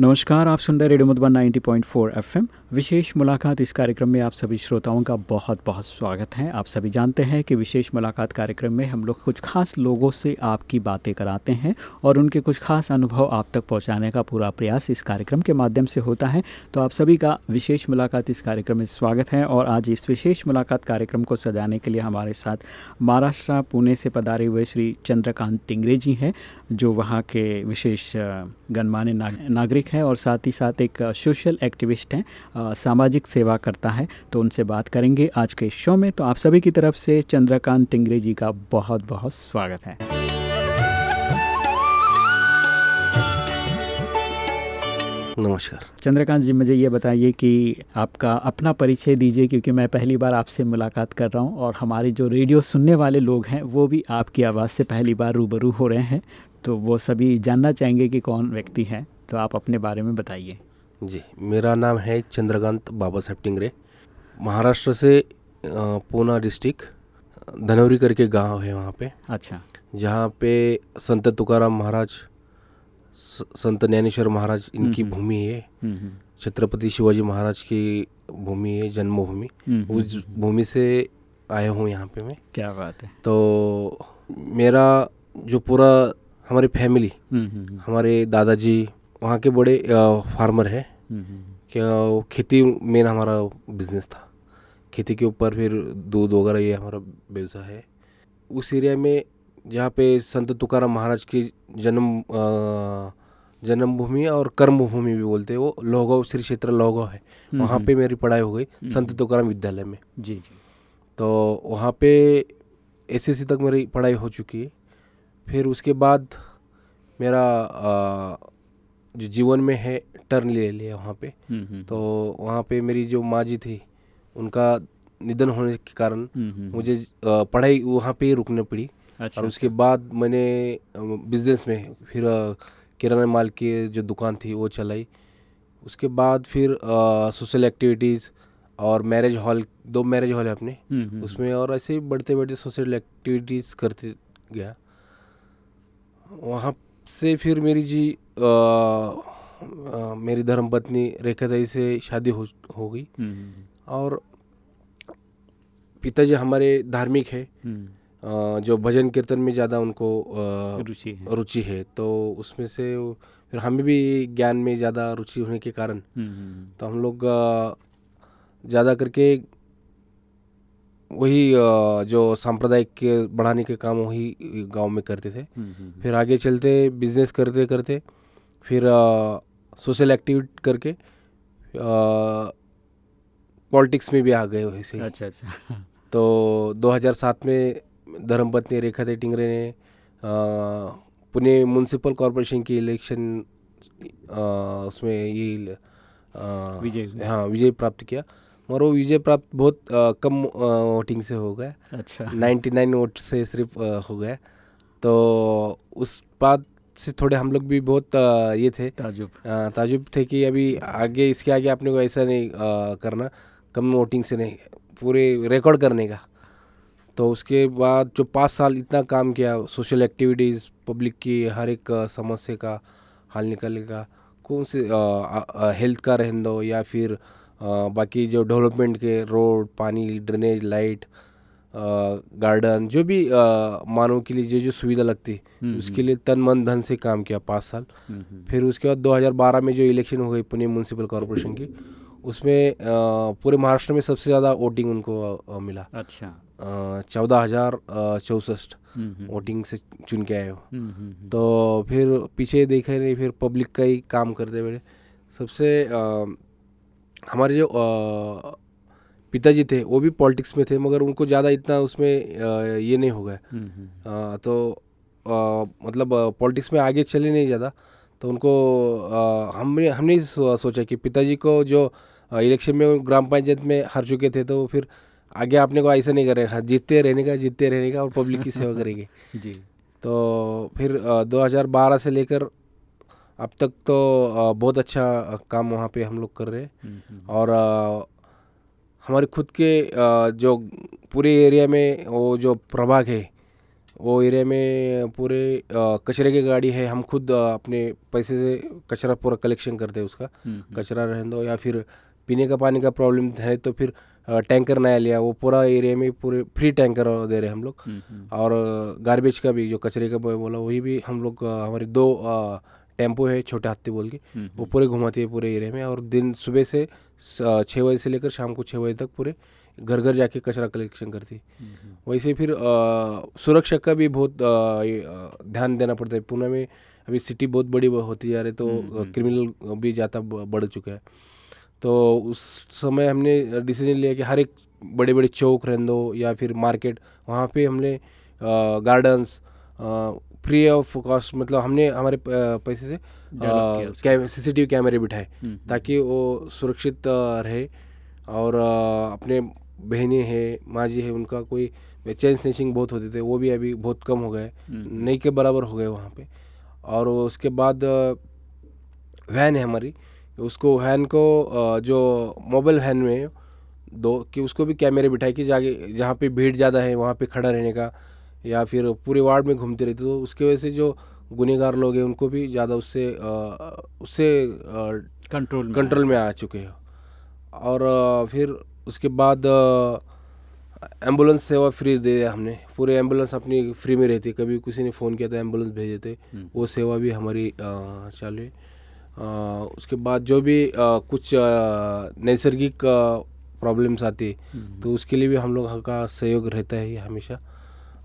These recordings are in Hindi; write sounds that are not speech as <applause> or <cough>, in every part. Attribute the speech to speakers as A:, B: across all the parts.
A: नमस्कार, आप सुन रहे रेडियो मधुबन 90.4 एफएम। विशेष मुलाकात इस कार्यक्रम में आप सभी श्रोताओं का बहुत बहुत स्वागत है। आप सभी जानते हैं कि विशेष मुलाकात कार्यक्रम में हम लोग कुछ खास लोगों से आपकी बातें कराते हैं और उनके कुछ खास अनुभव आप तक पहुँचाने का पूरा प्रयास इस कार्यक्रम के माध्यम से होता है। तो आप सभी का विशेष मुलाकात इस कार्यक्रम में स्वागत है और आज इस विशेष मुलाकात कार्यक्रम को सजाने के लिए हमारे साथ महाराष्ट्र, पुणे से पधारे हुए श्री चंद्रकांत टिंगरे जी हैं। जो वहाँ के विशेष गणमान्य नागरिक हैं और साथ ही साथ एक सोशल एक्टिविस्ट हैं सामाजिक सेवा करता है तो उनसे बात करेंगे आज के शो में। तो आप सभी की तरफ़ से चंद्रकांत टिंगरे जी का बहुत बहुत स्वागत है।
B: नमस्कार।
A: चंद्रकांत जी मुझे ये बताइए कि आपका अपना परिचय दीजिए क्योंकि मैं पहली बार आपसे मुलाकात कर रहा हूँ और हमारे जो रेडियो सुनने वाले लोग हैं वो भी आपकी आवाज़ से पहली बार रूबरू हो रहे हैं। तो वो सभी जानना चाहेंगे कि कौन व्यक्ति है तो आप अपने बारे में बताइए।
B: जी मेरा नाम है चंद्रकांत बाबा साहब टिंगरे। महाराष्ट्र से पूना डिस्ट्रिक्ट धनौरी करके गाँव है वहाँ पे।
A: अच्छा।
B: जहाँ पे संत तुकाराम महाराज संत ज्ञानेश्वर महाराज इनकी। भूमि है। छत्रपति शिवाजी महाराज की भूमि है जन्मभूमि। उस भूमि से आया हूँ यहाँ पे मैं।
A: क्या बात है।
B: तो मेरा जो पूरा हमारी फैमिली हमारे दादाजी वहाँ के बड़े फार्मर हैं। क्या खेती मेन हमारा बिज़नेस था। खेती के ऊपर फिर दूध वगैरह ये हमारा व्यवसाय है। उस एरिया में जहाँ पे संत तुकार महाराज की जन्म जन्मभूमि और कर्मभूमि भी बोलते हैं वो लोहगांव श्री क्षेत्र लोहगांव है। वहाँ पे मेरी पढ़ाई हो गई संत तुकाराम विद्यालय में।
A: जी जी।
B: तो वहाँ पे एस तक मेरी पढ़ाई हो चुकी है। फिर उसके बाद मेरा आ, जो जीवन में है टर्न ले लिया वहाँ पे। हम्म, हम्म, तो वहाँ पे मेरी जो माँ जी थी उनका निधन होने के कारण हम्म, मुझे पढ़ाई वहाँ पे ही रुकनी पड़ी। अच्छा, और उसके बाद मैंने बिज़नेस में फिर किराना माल की जो दुकान थी वो चलाई। उसके बाद फिर सोशल एक्टिविटीज़ और मैरिज हॉल दो मैरिज हॉल है अपने। उसमें और ऐसे ही बढ़ते बढ़ते सोशल एक्टिविटीज़ करते गया। वहाँ से फिर मेरी जी आ, आ, मेरी धर्मपत्नी रेखादाई से शादी हो हो गई। हम्म, हम्म, हम्म। और पिताजी हमारे धार्मिक है। जो भजन कीर्तन में ज़्यादा उनको रुचि है। रुचि है। तो उसमें से फिर हमें भी ज्ञान में ज़्यादा रुचि होने के कारण तो हम लोग ज़्यादा करके वही जो सांप्रदायिक के बढ़ाने के काम वही गाँव में करते थे। हम्म, हम्म, हम्म। फिर आगे चलते बिज़नेस करते करते फिर सोशल एक्टिविटी करके पॉलिटिक्स में भी आ गए वैसे
A: अच्छा अच्छा। <laughs>
B: तो 2007 में धर्मपत्नी रेखा दे टिंगरे ने पुणे म्यूनसिपल कॉरपोरेशन की इलेक्शन उसमें ये विजय हाँ विजय प्राप्त किया। और वो विजय प्राप्त बहुत आ, कम वोटिंग से हो गया
A: अच्छा।
B: नाइन्टी नाइन वोट से सिर्फ़ हो गया तो उस बात से थोड़े हम लोग भी बहुत आ, ये थे।
A: ताजुब।
B: ताजुब थे कि अभी आगे इसके आगे आपने को ऐसा नहीं आ, करना। कम वोटिंग से नहीं पूरे रिकॉर्ड करने का। तो उसके बाद जो पाँच साल इतना काम किया सोशल एक्टिविटीज़ पब्लिक की हर एक समस्या का हल निकालने का कौन से हेल्थ का रहने दो या फिर बाकी जो डेवलपमेंट के रोड पानी ड्रेनेज लाइट गार्डन जो भी मानव के लिए जो जो सुविधा लगती हम्म, उसके हम्म। लिए तन मन धन से काम किया पाँच साल। हम्म, फिर उसके बाद 2012 में जो इलेक्शन हो गई पुणे म्यूनसिपल कॉरपोरेशन की उसमें पूरे महाराष्ट्र में सबसे ज़्यादा वोटिंग उनको मिला।
A: अच्छा।
B: चौदह हज़ार चौसठ वोटिंग से चुन के आए हो। तो फिर पीछे देखे नहीं फिर पब्लिक का ही काम करते बड़े सबसे हमारे जो पिताजी थे वो भी पॉलिटिक्स में थे मगर उनको ज़्यादा इतना उसमें ये नहीं हो गया। हम्म, हम्म। तो मतलब पॉलिटिक्स में आगे चले नहीं ज़्यादा। तो उनको हमने हमने सोचा कि पिताजी को जो इलेक्शन में ग्राम पंचायत में हार चुके थे तो फिर आगे आपने को ऐसा नहीं करेगा जीतते रहने का जीतते रहने का और पब्लिक की सेवा करेंगे। <laughs>
A: जी।
B: तो फिर 2012 से लेकर अब तक तो बहुत अच्छा काम वहाँ पे हम लोग कर रहे हैं।
A: हम्म, हम्म,
B: और हमारे खुद के जो पूरे एरिया में वो जो प्रभाग है वो एरिया में पूरे कचरे की गाड़ी है हम खुद अपने पैसे से कचरा पूरा कलेक्शन करते हैं उसका।
A: हम्म,
B: कचरा रहने दो या फिर पीने का पानी का प्रॉब्लम है तो फिर टैंकर नया लिया वो पूरा एरिया में पूरे फ्री टैंकर दे रहे हैं हम लोग।
A: हम्म, हम्म,
B: और गार्बेज का भी जो कचरे का बॉय बोला वही भी हम लोग हमारे दो टेंपो है छोटे हाथी बोल के।
A: हम्म,
B: वो पूरे घुमाती है पूरे एरिया में और दिन सुबह से छः बजे से लेकर शाम को छः बजे तक पूरे घर घर जाके कचरा कलेक्शन करती
A: हम्म, हम्म,
B: वैसे फिर सुरक्षा का भी बहुत अ, ध्यान देना पड़ता है। पुणे में अभी सिटी बहुत बड़ी होती जा रही है तो
A: हम्म, हम्म,
B: क्रिमिनल भी ज़्यादा बढ़ चुका है। तो उस समय हमने डिसीज़न लिया कि हर एक बड़े बड़े चौक रहने दो या फिर मार्केट वहाँ पे हमने गार्डन्स फ्री ऑफ़ कॉस्ट मतलब हमने हमारे पैसे से
A: Develop किया उसको।
B: सीसीटीवी कैमरे बिठाए
A: हम्म,
B: ताकि वो सुरक्षित रहे और अपने बहनें हैं माँ जी है उनका कोई चेन स्नेचिंग बहुत होते थे वो भी अभी बहुत कम हो गए
A: हम्म,
B: नहीं के बराबर हो गए वहाँ पे। और उसके बाद वैन है हमारी उसको वैन को जो मोबाइल वैन में दो कि उसको भी कैमरे बिठाए कि जाके जहाँ पे भीड़ ज़्यादा है वहाँ पे खड़ा रहने का या फिर पूरे वार्ड में घूमते रहते तो उसकी वजह से जो गुनेगार लोग हैं उनको भी ज़्यादा उससे उससे
A: कंट्रोल
B: कंट्रोल में आ चुके हैं। और फिर उसके बाद एंबुलेंस सेवा फ्री दे दिया हमने। पूरे एंबुलेंस अपनी फ्री में रहती है। कभी किसी ने फ़ोन किया तो एंबुलेंस भेज देते
A: हम्म।
B: वो सेवा भी हमारी चालू है। उसके बाद जो भी अ, कुछ नैसर्गिक प्रॉब्लम्स आती है
A: हम्म,
B: तो उसके लिए भी हम लोग का सहयोग रहता है हमेशा।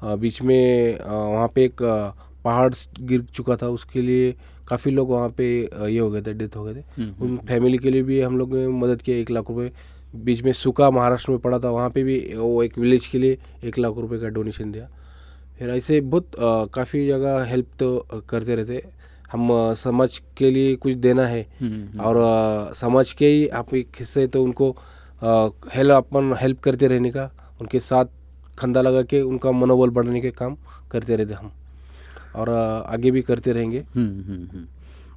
B: बीच में वहाँ पे एक पहाड़ गिर चुका था उसके लिए काफ़ी लोग वहाँ पे ये हो गए थे डेथ हो गए थे।
A: हम्म,
B: उन फैमिली के लिए भी हम लोग ने मदद किया एक लाख रुपए। बीच में सूखा महाराष्ट्र में पड़ा था वहाँ पे भी वो एक विलेज के लिए एक लाख रुपए का डोनेशन दिया। फिर ऐसे बहुत काफ़ी जगह हेल्प तो करते रहते। हम समाज के लिए कुछ देना है।
A: हम्म, हम्म,
B: और समाज के ही आप एक हिस्से तो उनको हेल्प अपन हेल्प करते रहने का उनके साथ खंदा लगा के उनका मनोबल बढ़ाने के काम करते रहते हम। और आगे भी करते रहेंगे।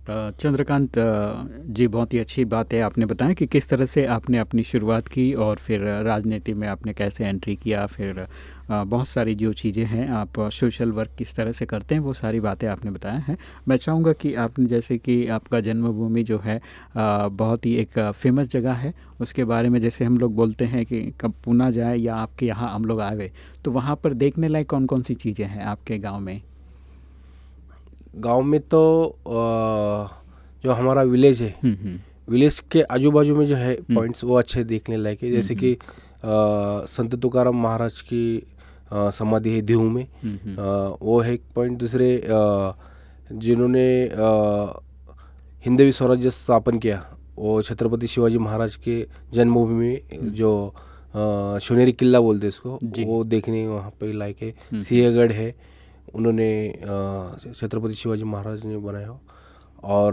A: चंद्रकांत जी, बहुत ही अच्छी बात है। आपने बताया कि किस तरह से आपने अपनी शुरुआत की और फिर राजनीति में आपने कैसे एंट्री किया, फिर बहुत सारी जो चीज़ें हैं आप सोशल वर्क किस तरह से करते हैं, वो सारी बातें आपने बताया हैं। मैं चाहूँगा कि आपने, जैसे कि आपका जन्मभूमि जो है बहुत ही एक फ़ेमस जगह है। उसके बारे में जैसे हम लोग बोलते हैं कि कब पूना जाए या आपके यहाँ हम लोग आए तो वहाँ पर देखने लायक कौन कौन सी चीज़ें हैं आपके गाँव में?
B: गाँव में तो जो हमारा विलेज है
A: हम्म, हम्म,
B: विलेज के आजू बाजू में जो है पॉइंट्स वो अच्छे देखने लायक है। जैसे कि संत तुकार महाराज की समाधि है दीहू में।
A: हम्म, हम्म,
B: वो है एक पॉइंट दूसरे जिन्होंने हिंदवी स्वराज्य स्थापन किया वो छत्रपति शिवाजी महाराज के जन्मभूमि में जो अ, शिवनेरी किला बोलते हैं इसको वो देखने वहाँ पे लायक है। सिंहगढ़ है। उन्होंने छत्रपति शिवाजी महाराज ने बनाया। हो और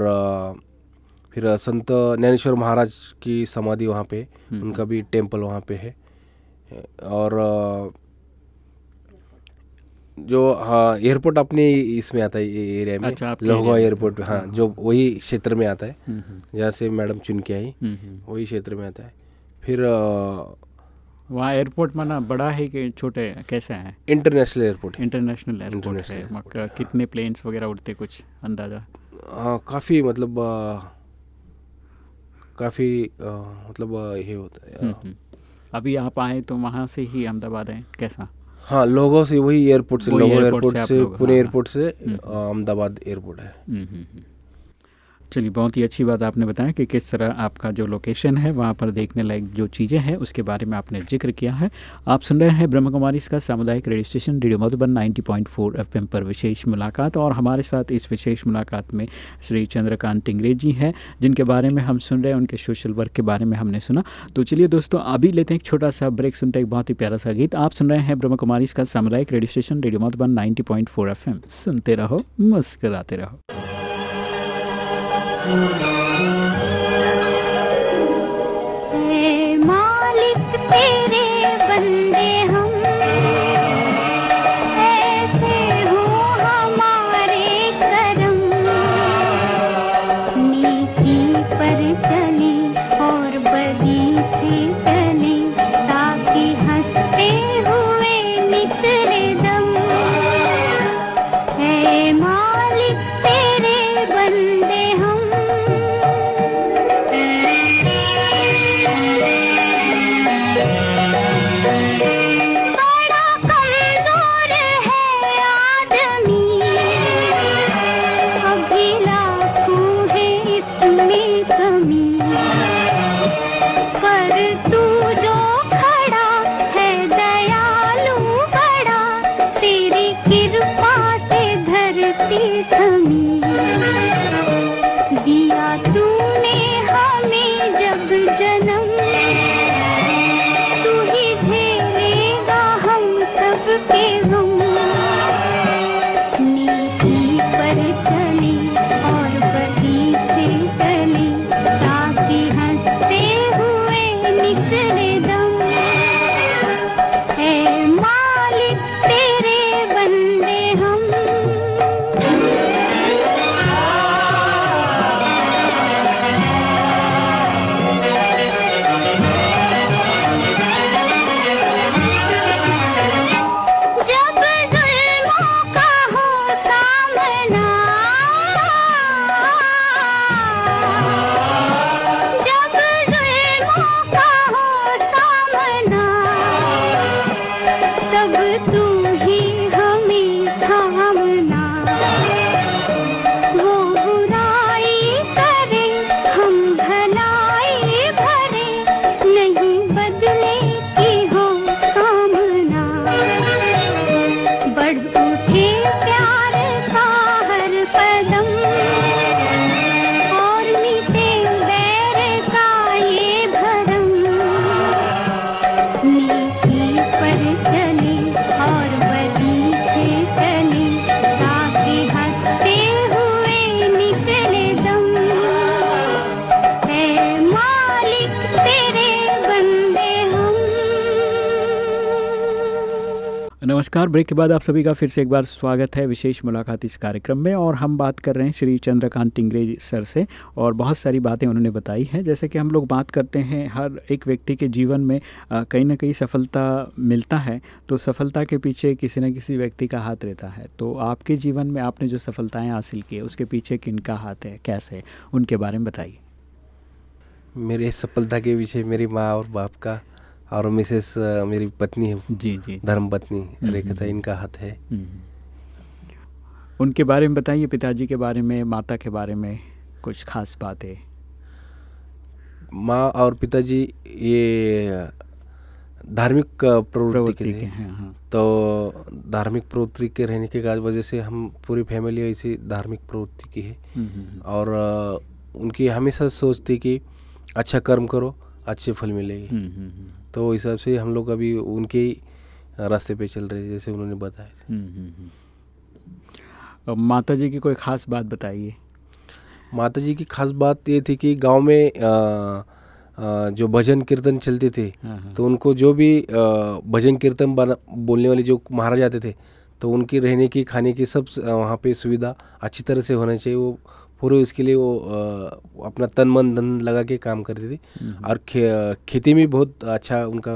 B: फिर संत ज्ञानेश्वर महाराज की समाधि वहाँ पे उनका भी टेंपल वहाँ पे है। और जो हाँ एयरपोर्ट अपने इसमें आता है ये एरिया में।
A: अच्छा, आपके
B: लोहगांव
A: एरिया में।
B: एयरपोर्ट हाँ जो वही क्षेत्र में आता है।
A: हम्म, हम्म,
B: जहाँ से मैडम चुन के आई
A: हम्म, हम्म।
B: वही क्षेत्र में आता है। फिर
A: वहाँ एयरपोर्ट माना बड़ा है कि छोटे कैसा है?
B: International airport
A: international airport
B: International
A: है
B: airport
A: मक- कितने प्लेन्स वगैरह उड़ते कुछ अंदाज़ा?
B: हाँ काफ़ी मतलब काफ़ी मतलब ये होता है
A: हम्म, हम्म। अभी आप आए तो वहाँ से ही अहमदाबाद है कैसा?
B: हाँ लोगों से वही एयरपोर्ट से लोगो एयरपोर्ट
A: से
B: पुणे
A: हाँ,
B: एयरपोर्ट से अहमदाबाद एयरपोर्ट है।
A: हम्म, हम्म, हम्म। चलिए, बहुत ही अच्छी बात आपने बताया कि किस तरह आपका जो लोकेशन है, वहाँ पर देखने लायक जो चीज़ें हैं, उसके बारे में आपने ज़िक्र किया है। आप सुन रहे हैं ब्रह्म कुमारी इसका सामुदायिक radio station, radio Madhuban 90.4 FM पर विशेष मुलाकात। और हमारे साथ इस विशेष मुलाकात में श्री चंद्रकांत टिंगरे जी हैं, जिनके बारे में हम सुन रहे हैं, उनके सोशल वर्क के बारे में हमने सुना। तो चलिए दोस्तों, अभी लेते हैं एक छोटा सा ब्रेक, सुनते हैं एक बहुत ही प्यारा सा गीत। आप सुन रहे हैं ब्रह्म कुमारी इसका सामुदायिक radio station, radio Madhuban 90.4 FM. सुनते रहो, मुस्कराते रहो।
C: मालिक तेरे बंदे
A: नमस्कार। ब्रेक के बाद आप सभी का फिर से एक बार स्वागत है विशेष मुलाकात इस कार्यक्रम में और हम बात कर रहे हैं श्री चंद्रकांत टिंगरे सर से और बहुत सारी बातें उन्होंने बताई हैं। जैसे कि हम लोग बात करते हैं हर एक व्यक्ति के जीवन में कहीं ना कहीं सफलता मिलता है तो सफलता के पीछे किसी न किसी व्यक्ति का हाथ रहता है। तो आपके जीवन में आपने जो सफलताएँ हासिल की उसके पीछे किनका हाथ है, कैसे उनके बारे में बताइए।
B: मेरे सफलता के पीछे मेरी माँ और बाप का और मिसेस मेरी पत्नी है।
A: जी जी।
B: धर्म पत्नी
A: हम्म,
B: रेखा
A: हम्म।
B: इनका हाथ है।
A: हम्म। उनके बारे में बताइए पिताजी के बारे में माता के बारे में कुछ खास बात।
B: है माँ और पिताजी ये धार्मिक प्रवृत्ति के
A: के हैं हाँ।
B: तो धार्मिक प्रवृत्ति के रहने के का- वजह से हम पूरी फैमिली ऐसी धार्मिक प्रवृत्ति की है।
A: हम्म, हम्म,
B: और उनकी हमेशा सोचती कि अच्छा कर्म करो अच्छे फल मिलेंगे
A: हम्म, हम्म, हम्म,
B: तो इस हिसाब से हम लोग अभी उनके ही रास्ते पे चल रहे हैं जैसे उन्होंने बताया।
A: माता जी की कोई खास बात बताइए।
B: माता जी की खास बात ये थी कि गाँव में अ, अ, जो भजन कीर्तन चलते थे
A: हाँ, हाँ।
B: तो उनको जो भी अ, भजन कीर्तन बोलने वाले जो महाराज आते थे तो उनकी रहने की खाने की सब वहाँ पे सुविधा अच्छी तरह से होना चाहिए वो पूरे उसके लिए वो अपना तन मन धन लगा के काम करती थी।
A: हम्म,
B: और खे, खेती में बहुत अच्छा उनका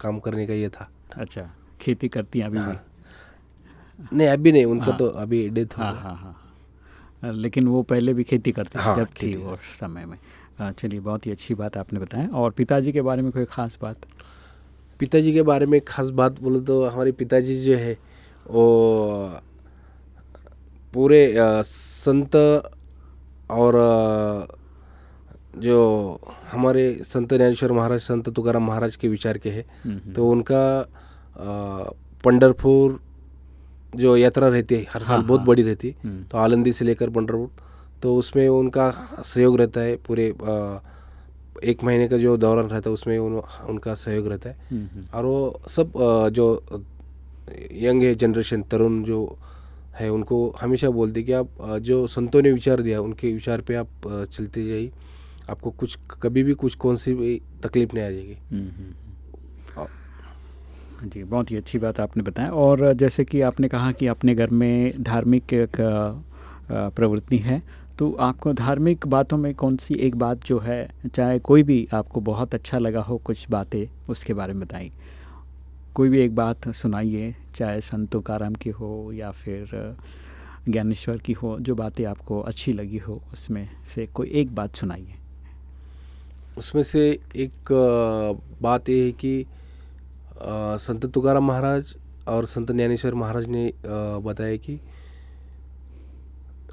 B: काम करने का ये था।
A: अच्छा खेती करती हैं अभी भी?
B: हाँ। नहीं अभी नहीं उनका
A: हाँ।
B: तो अभी डेथ हो
A: हाँ हाँ हाँ। लेकिन वो पहले भी खेती करते थे
B: हाँ,
A: जब थी वो समय में। चलिए बहुत ही अच्छी बात आपने बताया और पिताजी के बारे में कोई खास बात?
B: पिताजी के बारे में खास बात बोलो तो हमारे पिताजी जो है वो पूरे संत और जो हमारे संत ज्ञानेश्वर महाराज संत तुकाराम महाराज के विचार के हैं। तो उनका पंडरपुर जो यात्रा रहती है हर साल
A: हाँ,
B: बहुत
A: हाँ।
B: बड़ी रहती है
A: हम्म,
B: तो आलंदी से लेकर पंडरपुर तो उसमें उनका सहयोग रहता है पूरे एक महीने का जो दौरान रहता है उसमें उन, उनका सहयोग रहता है और वो सब जो यंग है जनरेशन तरुण जो है उनको हमेशा बोलते कि आप जो संतों ने विचार दिया उनके विचार पे आप चलते जाइए। आपको कुछ कभी भी कुछ कौन सी भी तकलीफ़ नहीं आ जाएगी।
A: हम्म, हम्म, हम्म। जी बहुत ही अच्छी बात आपने बताया। और जैसे कि आपने कहा कि अपने घर में धार्मिक प्रवृत्ति है तो आपको धार्मिक बातों में कौन सी एक बात जो है चाहे कोई भी आपको बहुत अच्छा लगा हो कुछ बातें उसके बारे में बताइए कोई भी एक बात सुनाइए चाहे संतों काराम की हो या फिर ज्ञानेश्वर की हो जो बातें आपको अच्छी लगी हो उसमें से कोई एक बात सुनाइए।
B: उसमें से एक बात ये है कि संत तुकाराम महाराज और संत ज्ञानेश्वर महाराज ने बताया कि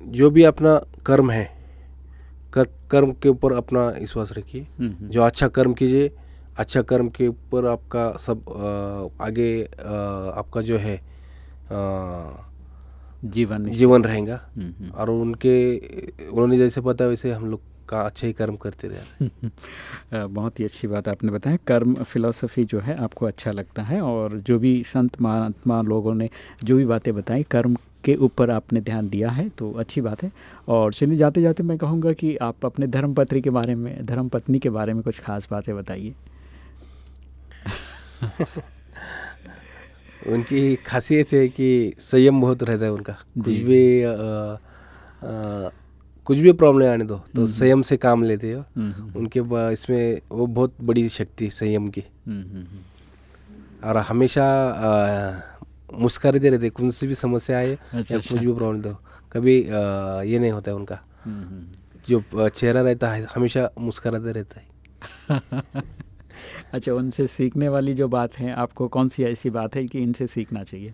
B: जो भी अपना कर्म है कर, कर्म के ऊपर अपना विश्वास रखिए।
A: हम्म, हम्म,
B: जो अच्छा कर्म कीजिए अच्छा कर्म के ऊपर आपका सब अ, आगे अ, आपका जो है अ,
A: जीवन
B: जीवन रहेगा।
A: हम्म, हम्म।
B: और उनके उन्होंने जैसे बताया वैसे हम लोग का अच्छे ही कर्म करते रहे। <laughs>
A: बहुत ही अच्छी बात आपने बताया कर्म फिलॉसफी जो है आपको अच्छा लगता है और जो भी संत महात्मा लोगों ने जो भी बातें बताई कर्म के ऊपर आपने ध्यान दिया है तो अच्छी बात है। और चलिए जाते जाते मैं कहूँगा कि आप अपने धर्मपत्री के बारे में धर्म पत्नी के बारे में कुछ खास बातें बताइए। <laughs>
B: उनकी खासियत है कि संयम बहुत रहता है उनका। कुछ भी अ, अ, कुछ भी प्रॉब्लम आने दो तो संयम से काम लेते हो।
A: हम्म, हम्म,
B: उनके इसमें वो बहुत बड़ी शक्ति संयम की।
A: हम्म, हम्म, हम्म।
B: और हमेशा मुस्कुराते रहते कौन सी भी समस्या आए
A: अच्छा,
B: या
A: अच्छा।
B: कुछ भी प्रॉब्लम दो कभी अ, ये नहीं होता है उनका।
A: हम्म, हम्म।
B: जो चेहरा रहता है हमेशा मुस्कुराते रहता है। <laughs>
A: अच्छा उनसे सीखने वाली जो बात है आपको कौन सी ऐसी बात है कि इनसे सीखना चाहिए?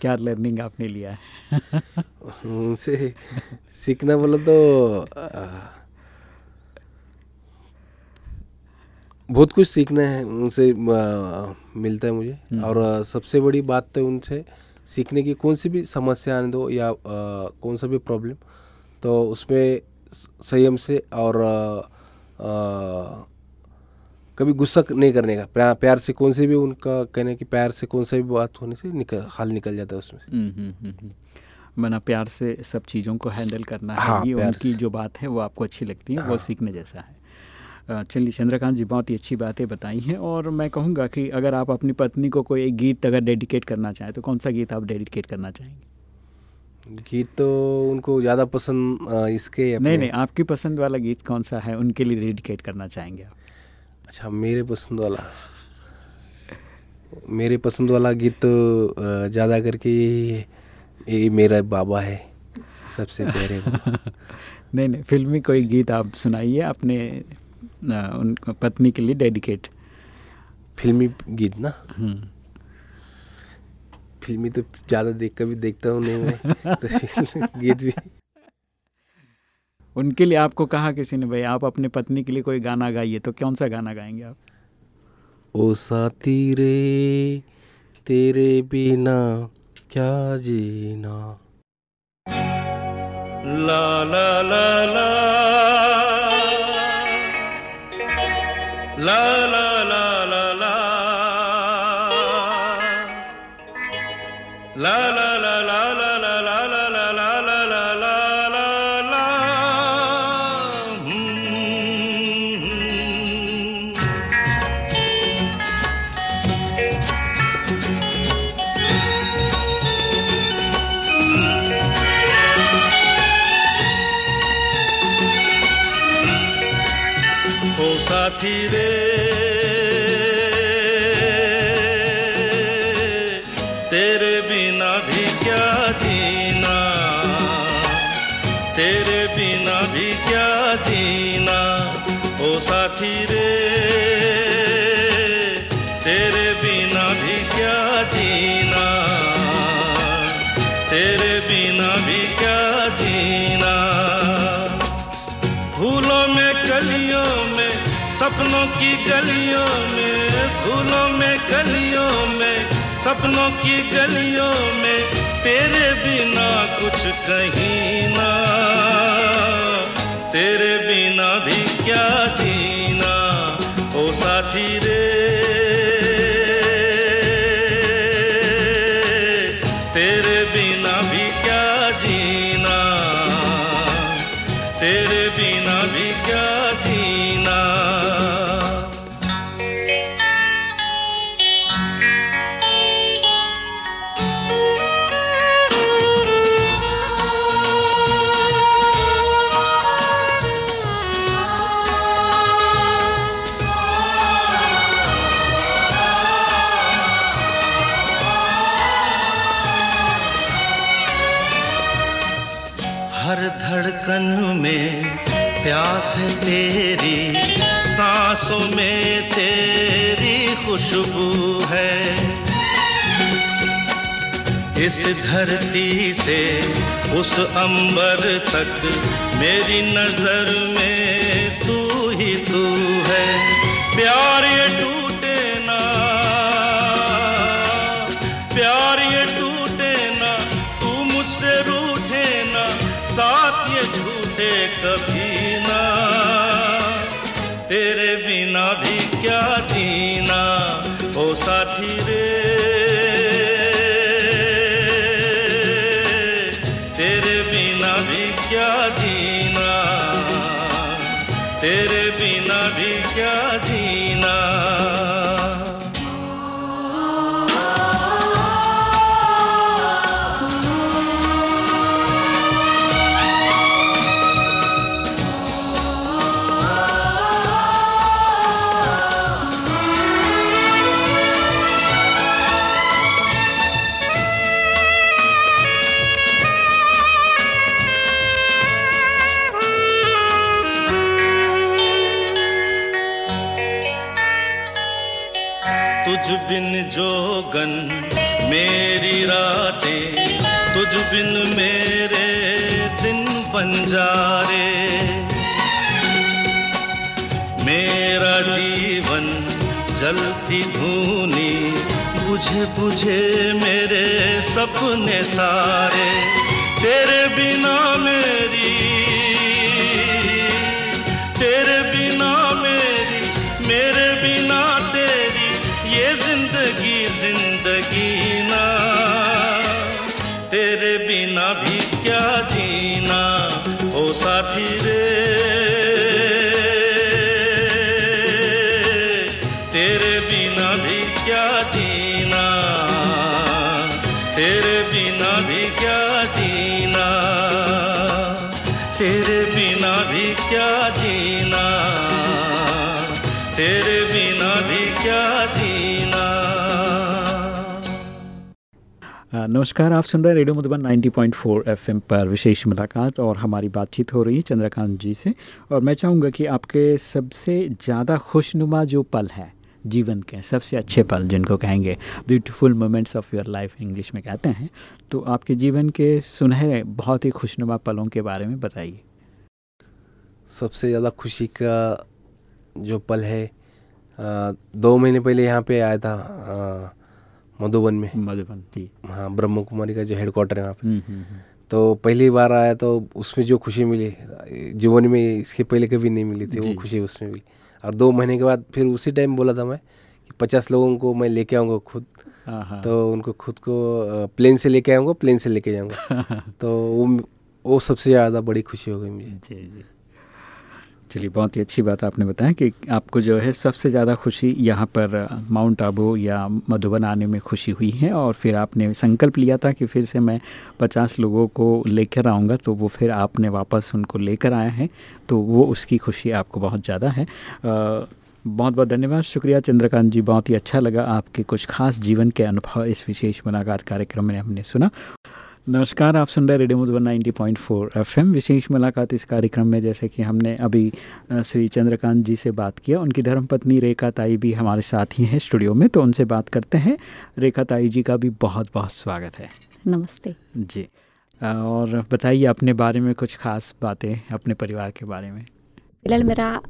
A: क्या लर्निंग आपने लिया है?
B: उनसे सीखना बोलो तो बहुत कुछ सीखना है उनसे मिलता है मुझे। और सबसे बड़ी बात तो उनसे सीखने की कौन सी भी समस्या आने दो या अ, कौन सा भी प्रॉब्लम तो उसमें संयम से और अ, अ, कभी गुस्सा नहीं करने का प्यार प्यार से कौन से भी उनका कहने की प्यार से कौन सा भी बात होने से निकल हल निकल जाता है उसमें से।
A: हम्म, हम्म, हम्म। मना प्यार से सब चीज़ों को हैंडल करना है
B: हाँ,
A: ये उनकी जो बात है वो आपको अच्छी लगती है
B: हाँ। वो।
A: सीखने जैसा है चलिए चंद्रकांत जी बहुत ही अच्छी बातें बताई हैं और मैं कहूँगा कि अगर आप अपनी पत्नी को कोई एक गीत अगर डेडिकेट करना चाहें तो कौन सा गीत आप डेडिकेट करना चाहेंगे
D: गीत तो उनको ज़्यादा पसंद इसके
A: नहीं नहीं आपकी पसंद वाला गीत कौन सा है उनके लिए डेडिकेट करना चाहेंगे आप
D: अच्छा मेरे पसंद वाला। मेरे पसंद वाला गीत तो ज़्यादा करके ये मेरा बाबा है सबसे प्यारे। <laughs>
A: नहीं नहीं फिल्मी कोई गीत आप सुनाइए अपने उन पत्नी के लिए डेडिकेट।
D: फिल्मी गीत ना? हम्म। फिल्मी तो ज़्यादा देख कभी देखता हूँ नहीं मैं। <laughs> तो गीत भी
A: उनके लिए आपको कहा किसी ने, भाई, आप अपने पत्नी के लिए कोई गाना गाइए। तो कौन सा गाना गाएँगे आप?
D: ओ साथी रे, तेरे बिना क्या जीना? ला ला ला ला। ला ला ला ला ला। ला ला ला ला ला। साथी रे सपनों की गलियों में, फूलों में, गलियों में, सपनों की गलियों में, तेरे बिना कुछ कहीं उस अंबर तक, मेरी नज़र में तू ही तू है। प्यार ये टूटे ना, प्यार ये टूटे ना, तू मुझसे रूठे ना, साथ ये झूठे कभी ना। तेरे बिना भी क्या जीना, ओ साथी रे तुझ बिन जोगन मेरी रातें, तुझ बिन मेरे दिन बंजारे मेरा जीवन जलती धूनी बुझे बुझे मेरे सपने सारे। तेरे बिना मेरी तेरे बिना भी क्या जीना?
A: नमस्कार, आप सुन रहे हैं रेडियो मधुबन 90.4 एफएम पर विशेष मुलाकात और हमारी बातचीत हो रही है चंद्रकांत जी से। और मैं चाहूँगा कि आपके सबसे ज़्यादा खुशनुमा जो पल है जीवन के, सबसे अच्छे पल जिनको कहेंगे, beautiful moments of your life English में कहते हैं तो आपके जीवन के सुनहरे, बहुत ही खुशनुमा पलों के बारे में बताइए।
B: सबसे ज़्यादा खुशी का जो पल है अ, दो महीने पहले यहाँ पे आया था मधुबन में।
A: मधुबन जी
B: हाँ ब्रह्म कुमारी का जो हेडक्वार्टर है वहाँ पे।
A: हम्म, हम्म, हम्म।
B: तो पहली बार आया तो उसमें जो खुशी मिली जीवन में इसके पहले कभी नहीं मिली थी वो खुशी उसमें मिली। और दो महीने के बाद फिर उसी टाइम बोला था मैं कि पचास लोगों को मैं लेके आऊँगा खुद।
A: हाँ हाँ।
B: तो उनको खुद को प्लेन से लेके आऊँगा प्लेन से लेके जाऊँगा। <laughs> तो वो वो सबसे ज़्यादा बड़ी खुशी हो गई मुझे।
A: जी जी। चलिए बहुत ही अच्छी बात आपने बताया कि आपको जो है सबसे ज़्यादा खुशी यहाँ पर माउंट आबू या मधुबन आने में खुशी हुई है और फिर आपने संकल्प लिया था कि फिर से मैं पचास लोगों को लेकर आऊँगा तो वो फिर आपने वापस उनको लेकर आया है तो वो उसकी खुशी आपको बहुत ज़्यादा है। अ, बहुत बहुत धन्यवाद। शुक्रिया चंद्रकांत जी बहुत ही अच्छा लगा आपके कुछ खास जीवन के अनुभव इस विशेष मुलाकात कार्यक्रम में हमने सुना। नमस्कार आप सुन रहे रेडियो मधुबन 90.4 एफएम। विशेष मुलाकात इस कार्यक्रम में जैसे कि हमने अभी श्री चंद्रकांत जी से बात किया। उनकी धर्मपत्नी रेखा ताई भी हमारे साथ ही हैं स्टूडियो में तो उनसे बात करते हैं। रेखा ताई जी का भी बहुत बहुत स्वागत है।
E: नमस्ते।
A: जी। और बताइए अपने बारे में कुछ खास बातें अपने परिवार के बारे में।
E: फ़िलहाल मेरा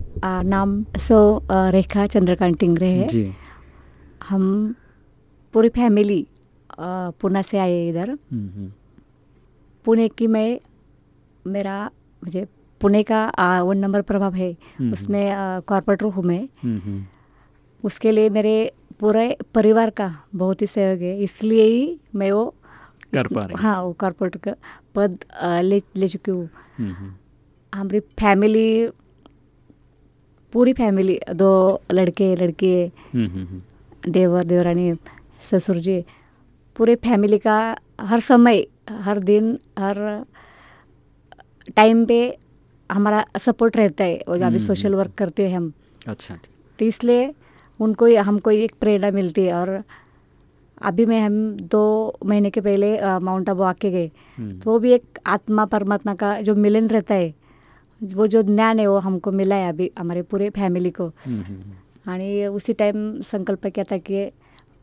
E: नाम सो रेखा चंद्रकांत टिंगरे है।
A: जी।
E: हम पूरी फैमिली पुणे से आए इधर।
A: हम्म, हम्म,
E: पुणे की मैं मेरा मुझे पुणे का आ, वन नंबर प्रभाव है।
A: हम्म।
E: उसमें कॉर्पोरेटर हूँ मैं। उसके लिए मेरे पूरे परिवार का बहुत ही सहयोग है। इसलिए ही मैं वो
A: कर पा रही
E: हाँ। वो कॉर्पोरेटर का पद ले ले चुकी हूँ।
A: हम्म, हम्म,
E: हमारी फैमिली पूरी फैमिली दो लड़के लड़की देवर देवरानी ससुर जी पूरे फैमिली का हर समय हर दिन हर टाइम पे हमारा सपोर्ट रहता है और अभी
A: हम्म,
E: सोशल
A: हम्म।
E: वर्क करते हैं हम।
A: अच्छा
E: तो इसलिए उनको हमको एक प्रेरणा मिलती है और अभी मैं हम दो महीने के पहले माउंट आबू आके गए।
A: हम्म,
E: तो वो भी एक आत्मा परमात्मा का जो मिलन रहता है वो जो ज्ञान है वो हमको मिला है अभी हमारे पूरे फैमिली को।
A: हम्म, हम्म, हम्म,
E: आणि उसी टाइम संकल्प किया था कि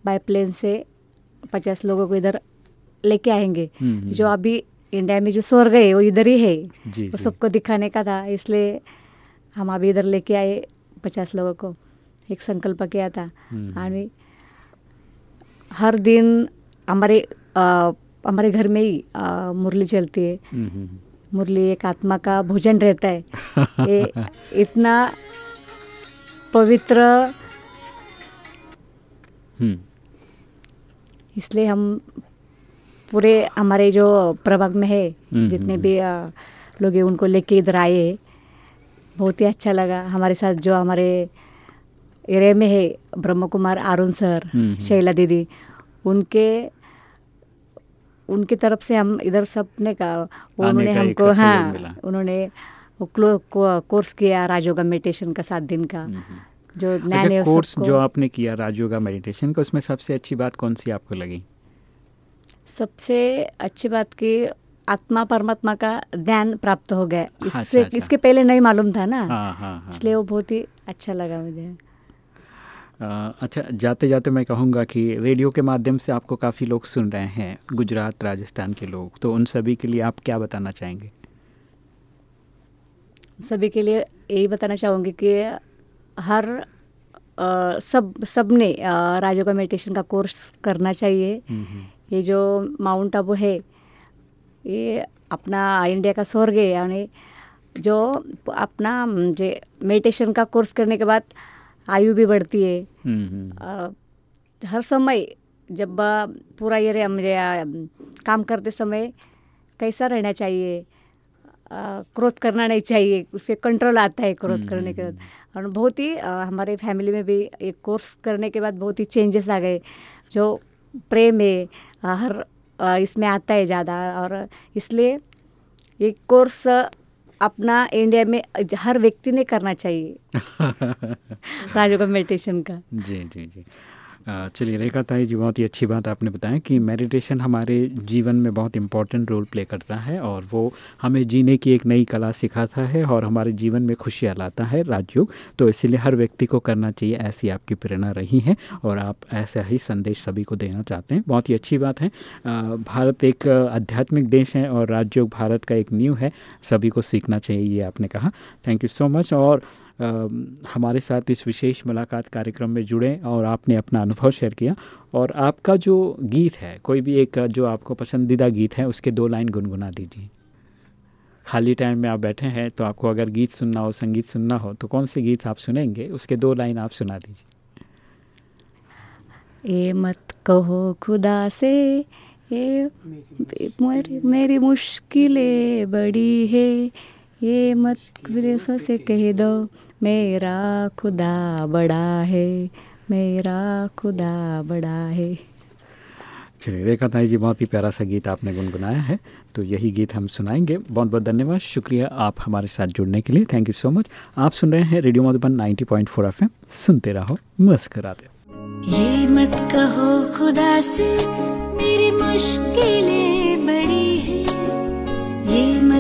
E: बाय प्लेन से पचास लोगों को इधर लेके आएँगे।
A: हम्म,
E: जो अभी इंडिया में जो स्वर्ग है वो इधर ही है।
A: जी
E: वो सबको दिखाने का था इसलिए हम अभी इधर लेके आए पचास लोगों को। एक संकल्प किया था।
A: हम्म,
E: आणि हर दिन हमारे हमारे घर में ही मुरली चलती है।
A: हम्म, हम्म,
E: मुरली एक आत्मा का भोजन रहता है। ये <laughs> इतना पवित्र।
A: हम्म,
E: इसलिए हम पूरे हमारे जो प्रभाग में है
A: हम्म,
E: जितने
A: हम्म,
E: भी लोग हैं उनको लेके इधर आए बहुत ही अच्छा लगा हमारे साथ जो हमारे एरिया में है ब्रह्म कुमार अरुण सर
A: हम्म।
E: शैला दीदी उनके उनकी तरफ़ से हम इधर सबने का उन्होंने हमको हाँ उन्होंने कोर्स किया राजयोगा मेडिटेशन का सात दिन का। जो
A: अच्छा कोर्स जो आपने किया राजयोगा मेडिटेशन का उसमें सबसे अच्छी बात कौन सी आपको लगी
E: सबसे अच्छी बात की आत्मा परमात्मा का ध्यान प्राप्त हो गया।
A: अच्छा,
E: इससे
A: अच्छा।
E: इसके पहले नहीं मालूम था ना?
A: हाँ हाँ हाँ
E: इसलिए वो बहुत ही अच्छा लगा मुझे।
A: अच्छा जाते जाते मैं कहूँगा कि रेडियो के माध्यम से आपको काफ़ी लोग सुन रहे हैं गुजरात राजस्थान के लोग। तो उन सभी के लिए आप क्या बताना चाहेंगे?
E: सभी के लिए यही बताना चाहूँगी कि हर अ, सब सबने राजो का मेडिटेशन का कोर्स करना चाहिए।
A: हम्म, हम्म,
E: ये जो माउंट आबू है ये अपना इंडिया का स्वर्ग है यानी जो अपना जे मेडिटेशन का कोर्स करने के बाद आयु भी बढ़ती है।
A: हम्म, हम्म,
E: हर समय जब पूरा ये मुझे काम करते समय कैसा रहना चाहिए? क्रोध करना नहीं चाहिए उससे कंट्रोल आता है क्रोध
A: हम्म,
E: करने के बाद। और बहुत ही हमारे फैमिली में भी एक कोर्स करने के बाद बहुत ही चेंजेस आ गए जो प्रेम है हर इसमें आता है ज़्यादा और इसलिए ये कोर्स अपना इंडिया में हर व्यक्ति ने करना चाहिए। <laughs> राजयोग मेडिटेशन का।
A: जी जी जी। चलिए रेखा ताई जी, बहुत ही अच्छी बात आपने बताया कि मेडिटेशन हमारे जीवन में बहुत इम्पोर्टेंट रोल प्ले करता है और वो हमें जीने की एक नई कला सिखाता है और हमारे जीवन में खुशियाँ लाता है राजयोग। तो इसीलिए हर व्यक्ति को करना चाहिए, ऐसी आपकी प्रेरणा रही है और आप ऐसा ही संदेश सभी को देना चाहते हैं। बहुत ही अच्छी बात है। भारत एक आध्यात्मिक देश है और राजयोग भारत का एक न्यू है, सभी को सीखना चाहिए, ये आपने कहा। थैंक यू सो मच और हमारे साथ इस विशेष मुलाकात कार्यक्रम में जुड़े और आपने अपना अनुभव शेयर किया। और आपका जो गीत है, कोई भी एक जो आपको पसंदीदा गीत है, उसके दो लाइन गुनगुना दीजिए। खाली टाइम में आप बैठे हैं तो आपको अगर गीत सुनना हो, संगीत सुनना हो तो कौन से गीत आप सुनेंगे, उसके दो लाइन आप सुना दीजिए।
E: ये मत कहो खुदा से ये मेरी मेरी मुश्किलें बड़ी है ये मत विदेशों से कह दो मेरा खुदा बड़ा है मेरा खुदा बड़ा है।
A: चलिए रेखा ताई जी बहुत ही प्यारा सा गीत आपने गुनगुनाया है तो यही गीत हम सुनाएँगे। बहुत बहुत धन्यवाद शुक्रिया आप हमारे साथ जुड़ने के लिए थैंक यू सो मच। आप सुन रहे हैं रेडियो मधुबन 90.4 एफएम सुनते रहो मुस्कुराते रहो।
F: ये मत कहो खुदा से मेरी मुश्किलें